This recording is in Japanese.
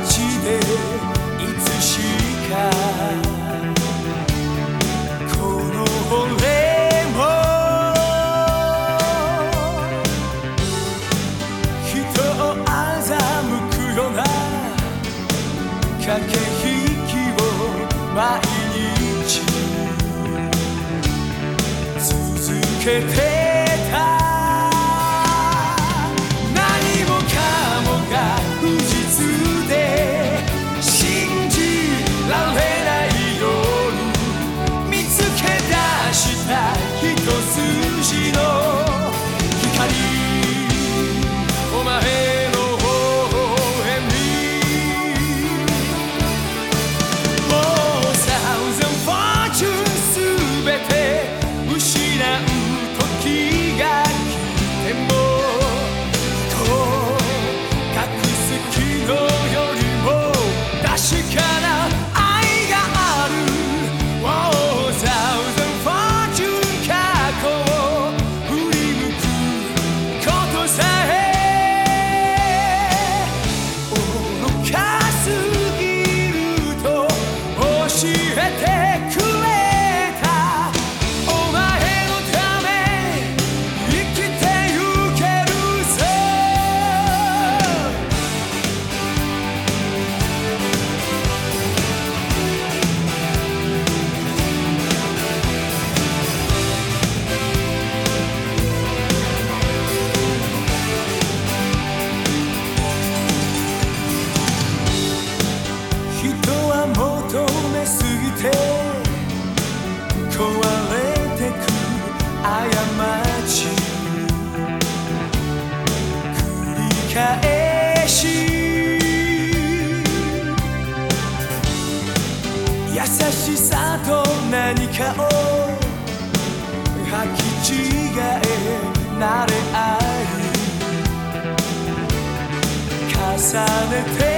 街でいつしかこの俺も人を欺くような駆け引きを毎日続けて返し。優しさと何かを吐き違え慣れ合い。重ねて